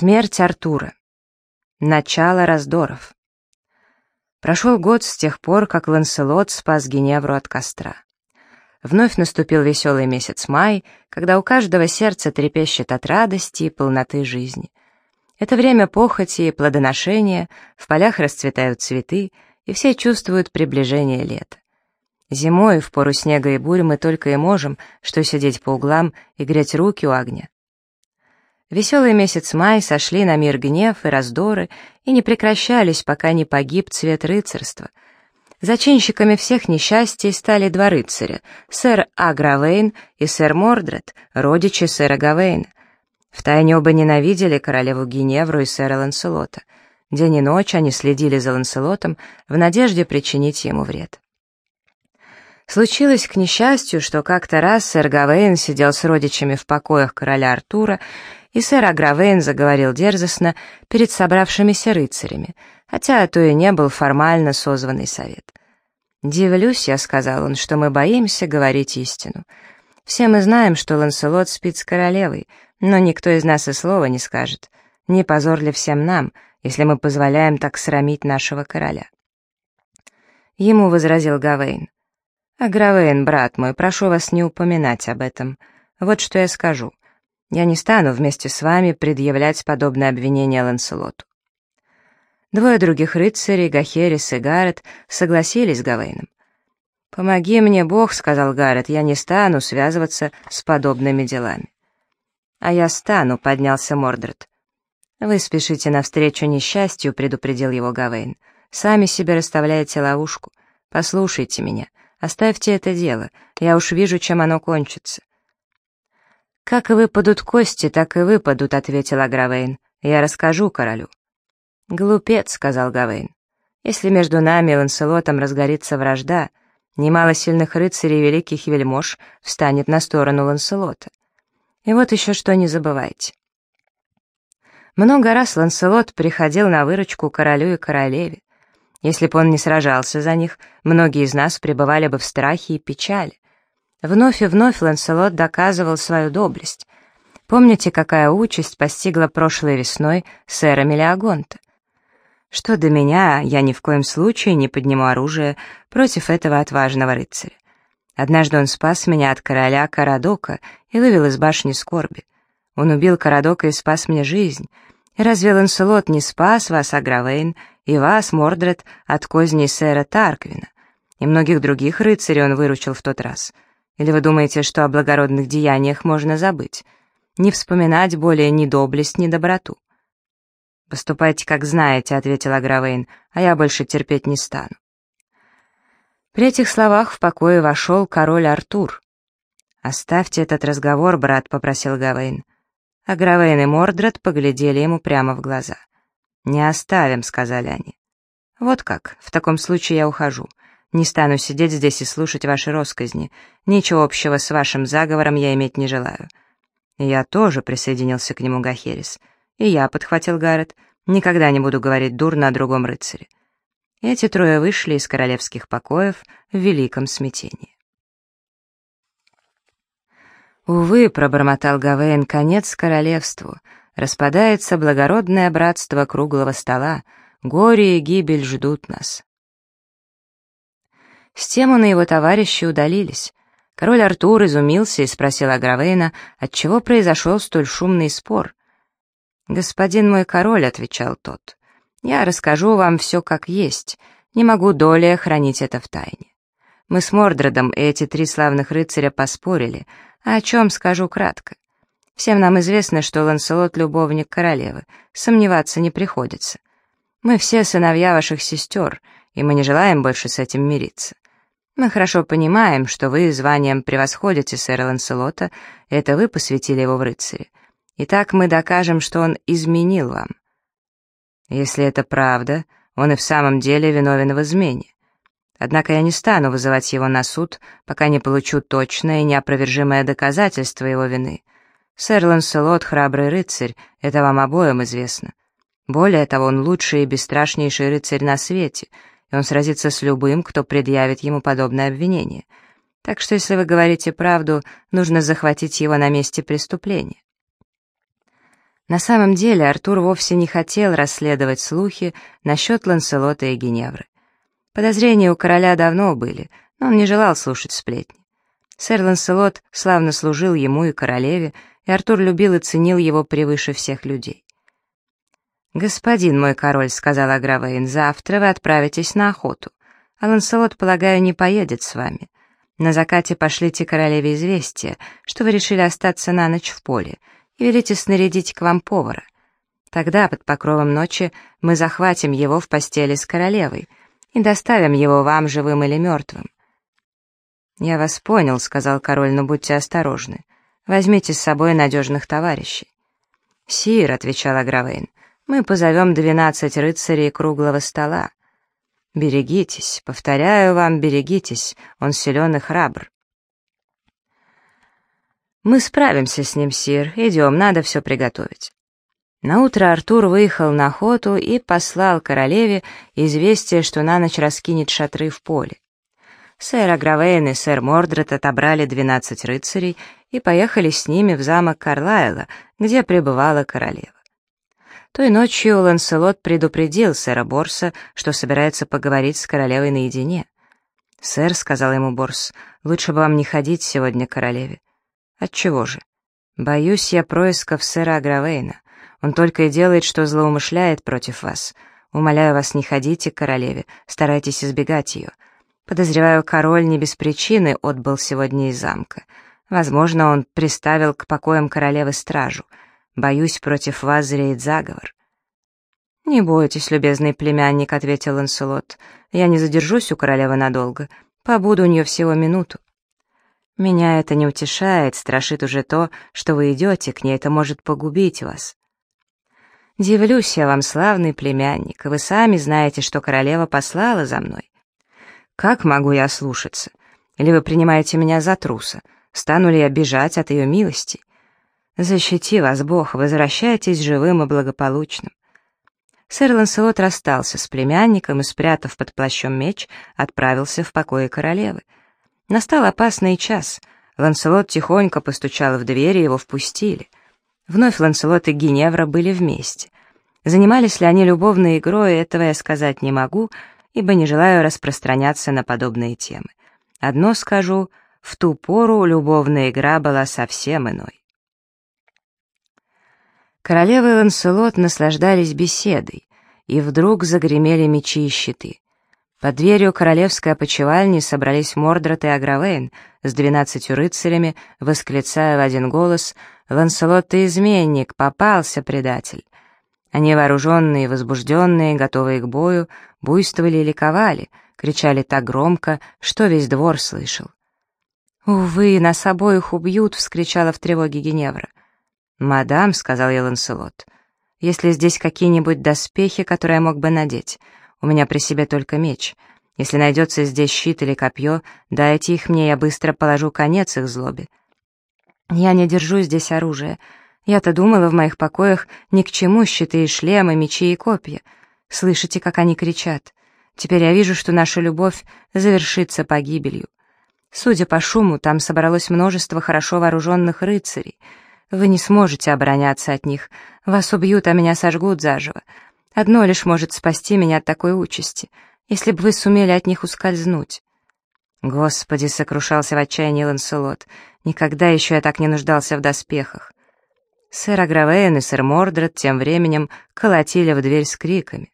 Смерть Артура. Начало раздоров. Прошел год с тех пор, как Ланселот спас Геневру от костра. Вновь наступил веселый месяц май, когда у каждого сердце трепещет от радости и полноты жизни. Это время похоти и плодоношения, в полях расцветают цветы, и все чувствуют приближение лета. Зимой, в пору снега и бурь, мы только и можем, что сидеть по углам и греть руки у огня. Веселый месяц май сошли на мир гнев и раздоры и не прекращались, пока не погиб цвет рыцарства. Зачинщиками всех несчастий стали два рыцаря — сэр Агравейн и сэр Мордред, родичи сэра Гавейна. Втайне оба ненавидели королеву Геневру и сэра Ланселота. День и ночь они следили за Ланселотом в надежде причинить ему вред. Случилось, к несчастью, что как-то раз сэр Гавейн сидел с родичами в покоях короля Артура и сэр Агравейн заговорил дерзостно перед собравшимися рыцарями, хотя то и не был формально созванный совет. «Дивлюсь, я», — сказал он, — «что мы боимся говорить истину. Все мы знаем, что Ланселот спит с королевой, но никто из нас и слова не скажет. Не позор ли всем нам, если мы позволяем так срамить нашего короля?» Ему возразил Гавейн. «Агравейн, брат мой, прошу вас не упоминать об этом. Вот что я скажу. Я не стану вместе с вами предъявлять подобное обвинение Ланселоту. Двое других рыцарей, Гахерис и Гаррет, согласились с Гавейном. «Помоги мне, Бог», — сказал Гаррет, — «я не стану связываться с подобными делами». «А я стану», — поднялся Мордред. «Вы спешите навстречу несчастью», — предупредил его Гавейн. «Сами себе расставляете ловушку. Послушайте меня, оставьте это дело, я уж вижу, чем оно кончится. «Как и выпадут кости, так и выпадут», — ответил Агравейн. «Я расскажу королю». «Глупец», — сказал Гавейн. «Если между нами и Ланселотом разгорится вражда, немало сильных рыцарей и великих вельмож встанет на сторону Ланселота. И вот еще что не забывайте. Много раз Ланселот приходил на выручку королю и королеве. Если бы он не сражался за них, многие из нас пребывали бы в страхе и печали. Вновь и вновь Ланселот доказывал свою доблесть. Помните, какая участь постигла прошлой весной сэра Мелиагонта? Что до меня, я ни в коем случае не подниму оружие против этого отважного рыцаря. Однажды он спас меня от короля Карадока и вывел из башни скорби. Он убил Карадока и спас мне жизнь. И разве Ланселот не спас вас, Агравейн, и вас, Мордред, от козней сэра Тарквина? И многих других рыцарей он выручил в тот раз — или вы думаете, что о благородных деяниях можно забыть? Не вспоминать более ни доблесть, ни доброту. «Поступайте, как знаете», — ответил Агравейн, «а я больше терпеть не стану». При этих словах в покое вошел король Артур. «Оставьте этот разговор, брат», — попросил Гавейн. А Гравейн и Мордред поглядели ему прямо в глаза. «Не оставим», — сказали они. «Вот как, в таком случае я ухожу. Не стану сидеть здесь и слушать ваши росказни. Ничего общего с вашим заговором я иметь не желаю». «Я тоже», — присоединился к нему Гахерис. «И я», — подхватил Гаррет, — «никогда не буду говорить дурно о другом рыцаре». Эти трое вышли из королевских покоев в великом смятении. «Увы», — пробормотал Гавейн, — «конец королевству. Распадается благородное братство круглого стола. Горе и гибель ждут нас». С тем он и его товарищи удалились. Король Артур изумился и спросил Агравейна, отчего произошел столь шумный спор. «Господин мой король», — отвечал тот, — «я расскажу вам все как есть, не могу долей хранить это в тайне. Мы с Мордредом и эти три славных рыцаря поспорили, а о чем скажу кратко. Всем нам известно, что Ланселот — любовник королевы, сомневаться не приходится. Мы все сыновья ваших сестер, и мы не желаем больше с этим мириться. Мы хорошо понимаем, что вы званием превосходите сэра Ланселота, это вы посвятили его в рыцаре. Итак, мы докажем, что он изменил вам. Если это правда, он и в самом деле виновен в измене. Однако я не стану вызывать его на суд, пока не получу точное и неопровержимое доказательство его вины. Сэр Ланселот — храбрый рыцарь, это вам обоим известно. Более того, он лучший и бесстрашнейший рыцарь на свете — и он сразится с любым, кто предъявит ему подобное обвинение. Так что, если вы говорите правду, нужно захватить его на месте преступления. На самом деле Артур вовсе не хотел расследовать слухи насчет Ланселота и Геневры. Подозрения у короля давно были, но он не желал слушать сплетни. Сэр Ланселот славно служил ему и королеве, и Артур любил и ценил его превыше всех людей. «Господин мой король», — сказал Агравейн, — «завтра вы отправитесь на охоту, а Ланселот, полагаю, не поедет с вами. На закате пошлите королеве известие, что вы решили остаться на ночь в поле, и велите снарядить к вам повара. Тогда, под покровом ночи, мы захватим его в постели с королевой и доставим его вам живым или мертвым. «Я вас понял», — сказал король, — «но будьте осторожны. Возьмите с собой надежных товарищей». «Сир», — отвечал Агравейн, — «мы позовем двенадцать рыцарей круглого стола. Берегитесь, повторяю вам, берегитесь, он силен и храбр». «Мы справимся с ним, сир. Идем, надо все приготовить». Наутро Артур выехал на охоту и послал королеве известие, что на ночь раскинет шатры в поле. Сэр Агравейн и сэр Мордред отобрали двенадцать рыцарей и поехали с ними в замок Карлайла, где пребывала королева. Той ночью Ланселот предупредил сэра Борса, что собирается поговорить с королевой наедине. «Сэр», — сказал ему Борс, — «лучше бы вам не ходить сегодня к королеве. Отчего же? Боюсь я происков сэра Агравейна. Он только и делает, что злоумышляет против вас. Умоляю вас, не ходите к королеве, старайтесь избегать ее. Подозреваю, король не без причины отбыл сегодня из замка. Возможно, он приставил к покоям королевы стражу. Боюсь, против вас зреет заговор. «Не бойтесь, любезный племянник», — ответил Ланселот. «Я не задержусь у королевы надолго. Побуду у нее всего минуту. Меня это не утешает, страшит уже то, что вы идете к ней, это может погубить вас. Дивлюсь я вам, славный племянник, вы сами знаете, что королева послала за мной. Как могу я слушаться? Или вы принимаете меня за труса? Стану ли я бежать от ее милости? Защити вас, Бог, возвращайтесь живым и благополучным. Сэр Ланселот расстался с племянником и, спрятав под плащом меч, отправился в покои королевы. Настал опасный час. Ланселот тихонько постучал в дверь, и его впустили. Вновь Ланселот и Геневра были вместе. Занимались ли они любовной игрой, этого я сказать не могу, ибо не желаю распространяться на подобные темы. Одно скажу, в ту пору любовная игра была совсем иной. Королева и Ланселот наслаждались беседой, и вдруг загремели мечи и щиты. Под дверью королевской опочивальни собрались Мордред и Агравейн с двенадцатью рыцарями, восклицая в один голос «Ланселот, ты изменник! Попался, предатель!» Они, вооруженные, возбужденные, готовые к бою, буйствовали и ликовали, кричали так громко, что весь двор слышал. «Увы, нас обоих убьют!» — вскричала в тревоге Геневра. «Мадам», — сказал ей Ланселот, — «если здесь какие-нибудь доспехи, которые я мог бы надеть, у меня при себе только меч. Если найдется здесь щит или копье, дайте их мне, я быстро положу конец их злобе. Я не держу здесь оружие. Я-то думала в моих покоях ни к чему щиты и шлемы, мечи и копья. Слышите, как они кричат? Теперь я вижу, что наша любовь завершится погибелью. Судя по шуму, там собралось множество хорошо вооруженных рыцарей. Вы не сможете обороняться от них. Вас убьют, а меня сожгут заживо. Одно лишь может спасти меня от такой участи, если бы вы сумели от них ускользнуть. Господи, сокрушался в отчаянии Ланселот, никогда еще я так не нуждался в доспехах. Сэр Агравейн и сэр Мордред тем временем колотили в дверь с криками.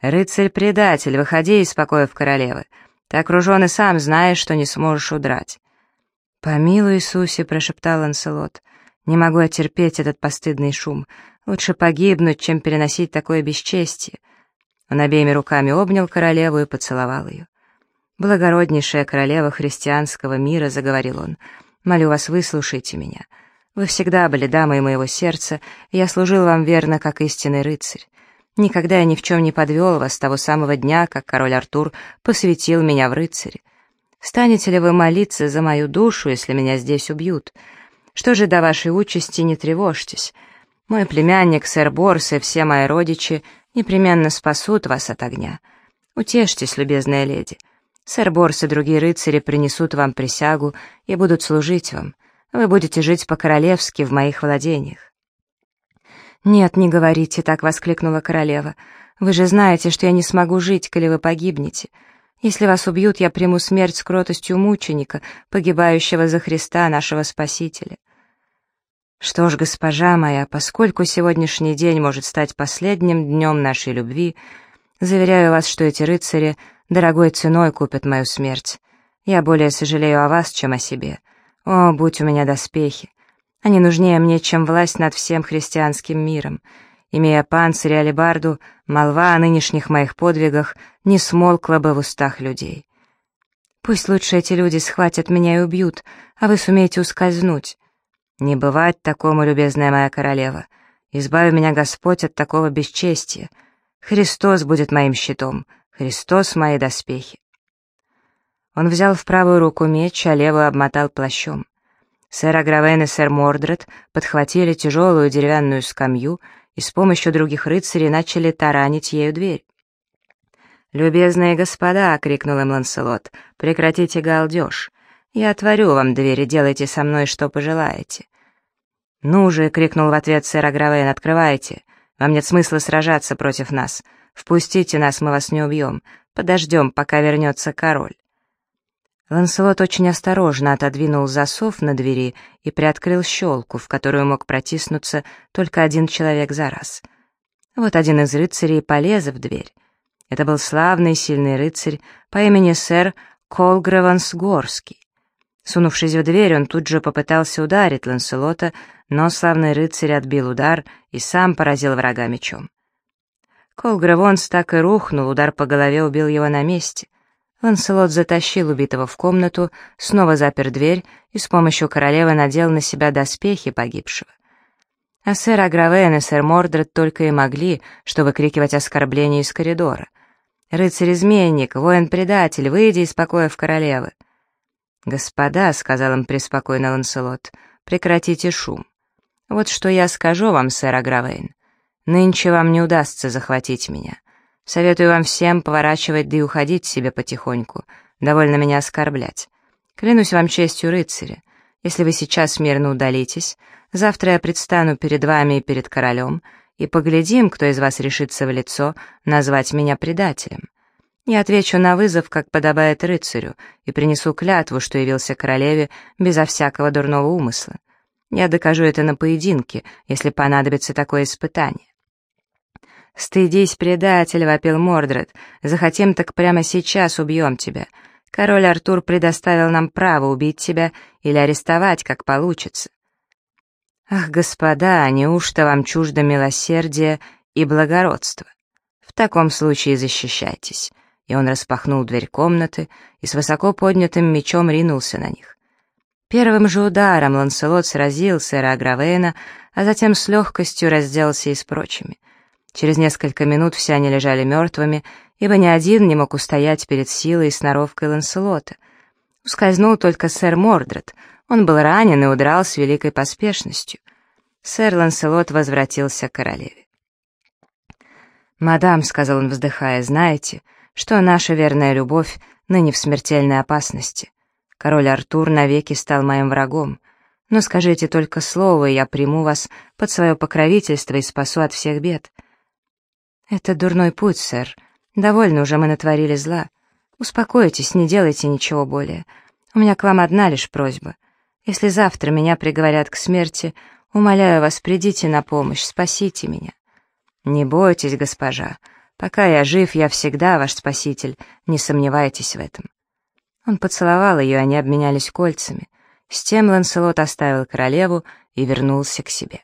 «Рыцарь-предатель, выходи из покоев королевы. Ты окружен и сам знаешь, что не сможешь удрать». «Помилуй, Иисусе», — прошептал Ланселот, — «не могу я терпеть этот постыдный шум. Лучше погибнуть, чем переносить такое бесчестие. Он обеими руками обнял королеву и поцеловал ее. «Благороднейшая королева христианского мира», — заговорил он, — «молю вас, выслушайте меня. Вы всегда были дамой моего сердца, и я служил вам верно, как истинный рыцарь. Никогда я ни в чем не подвел вас с того самого дня, как король Артур посвятил меня в рыцаре. Станете ли вы молиться за мою душу, если меня здесь убьют? Что же до вашей участи, не тревожьтесь». Мой племянник, сэр Борс и все мои родичи непременно спасут вас от огня. Утешьтесь, любезная леди. Сэр Борс и другие рыцари принесут вам присягу и будут служить вам. Вы будете жить по-королевски в моих владениях. «Нет, не говорите», — так воскликнула королева. «Вы же знаете, что я не смогу жить, коли вы погибнете. Если вас убьют, я приму смерть с кротостью мученика, погибающего за Христа, нашего Спасителя». «Что ж, госпожа моя, поскольку сегодняшний день может стать последним днем нашей любви, заверяю вас, что эти рыцари дорогой ценой купят мою смерть. Я более сожалею о вас, чем о себе. О, будь у меня доспехи! Они нужнее мне, чем власть над всем христианским миром. Имея панцирь и алебарду, молва о нынешних моих подвигах не смолкла бы в устах людей. Пусть лучше эти люди схватят меня и убьют, а вы сумеете ускользнуть. Не бывать такому, любезная моя королева. Избави меня Господь от такого бесчестия. Христос будет моим щитом, Христос — мои доспехи. Он взял в правую руку меч, а левую обмотал плащом. Сэр Агравен и сэр Мордред подхватили тяжелую деревянную скамью и с помощью других рыцарей начали таранить ею дверь. «Любезные господа!» — крикнул им Ланселот. «Прекратите галдеж! Я отворю вам двери, делайте со мной, что пожелаете». «Ну же!» — крикнул в ответ сэр Агравен. «Открывайте! Вам нет смысла сражаться против нас. Впустите нас, мы вас не убьем. Подождем, пока вернется король». Ланселот очень осторожно отодвинул засов на двери и приоткрыл щелку, в которую мог протиснуться только один человек за раз. Вот один из рыцарей полез в дверь. Это был славный сильный рыцарь по имени сэр Колгреванс Горский. Сунувшись в дверь, он тут же попытался ударить Ланселота, но славный рыцарь отбил удар и сам поразил врага мечом. Колгревонс так и рухнул, удар по голове убил его на месте — Ланселот затащил убитого в комнату, снова запер дверь и с помощью королевы надел на себя доспехи погибшего. А сэр Агравен и сэр Мордред только и могли, что выкрикивать оскорбления из коридора. «Рыцарь-изменник, воин-предатель, выйди из покоев королевы!» «Господа», — сказал им преспокойно Ланселот, — «прекратите шум. Вот что я скажу вам, сэр Агравейн. Нынче вам не удастся захватить меня. Советую вам всем поворачивать да и уходить себе потихоньку. Довольно меня оскорблять. Клянусь вам честью рыцаря. Если вы сейчас мирно удалитесь, завтра я предстану перед вами и перед королем, и поглядим, кто из вас решится в лицо назвать меня предателем. Я отвечу на вызов, как подобает рыцарю, и принесу клятву, что явился королеве безо всякого дурного умысла. Я докажу это на поединке, если понадобится такое испытание. «Стыдись, предатель!» — вопил Мордред. «Захотим, так прямо сейчас убьем тебя. Король Артур предоставил нам право убить тебя или арестовать, как получится». «Ах, господа, неужто вам чуждо милосердие и благородство? В таком случае защищайтесь». И он распахнул дверь комнаты и с высоко поднятым мечом ринулся на них. Первым же ударом Ланселот сразил сэра Агравена, а затем с легкостью разделался и с прочими — Через несколько минут все они лежали мертвыми, ибо ни один не мог устоять перед силой и сноровкой Ланселота. Ускользнул только сэр Мордред. Он был ранен и удрал с великой поспешностью. Сэр Ланселот возвратился к королеве. «Мадам», — сказал он, вздыхая, — «знаете, что наша верная любовь ныне в смертельной опасности. Король Артур навеки стал моим врагом. Но скажите только слово, и я приму вас под свое покровительство и спасу от всех бед». «Это дурной путь, сэр. Довольно уже мы натворили зла. Успокойтесь, не делайте ничего более. У меня к вам одна лишь просьба. Если завтра меня приговорят к смерти, умоляю вас, придите на помощь, спасите меня». «Не бойтесь, госпожа. Пока я жив, я всегда ваш спаситель, не сомневайтесь в этом». Он поцеловал ее, они обменялись кольцами. С тем Ланселот оставил королеву и вернулся к себе.